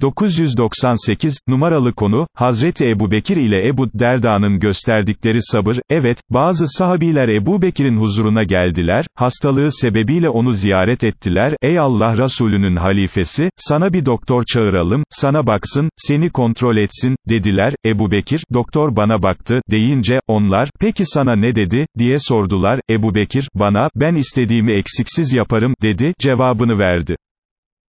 998, numaralı konu, Hazreti Ebu Bekir ile Ebu Derda'nın gösterdikleri sabır, evet, bazı sahabiler Ebu Bekir'in huzuruna geldiler, hastalığı sebebiyle onu ziyaret ettiler, ey Allah Resulünün halifesi, sana bir doktor çağıralım, sana baksın, seni kontrol etsin, dediler, Ebu Bekir, doktor bana baktı, deyince, onlar, peki sana ne dedi, diye sordular, Ebu Bekir, bana, ben istediğimi eksiksiz yaparım, dedi, cevabını verdi.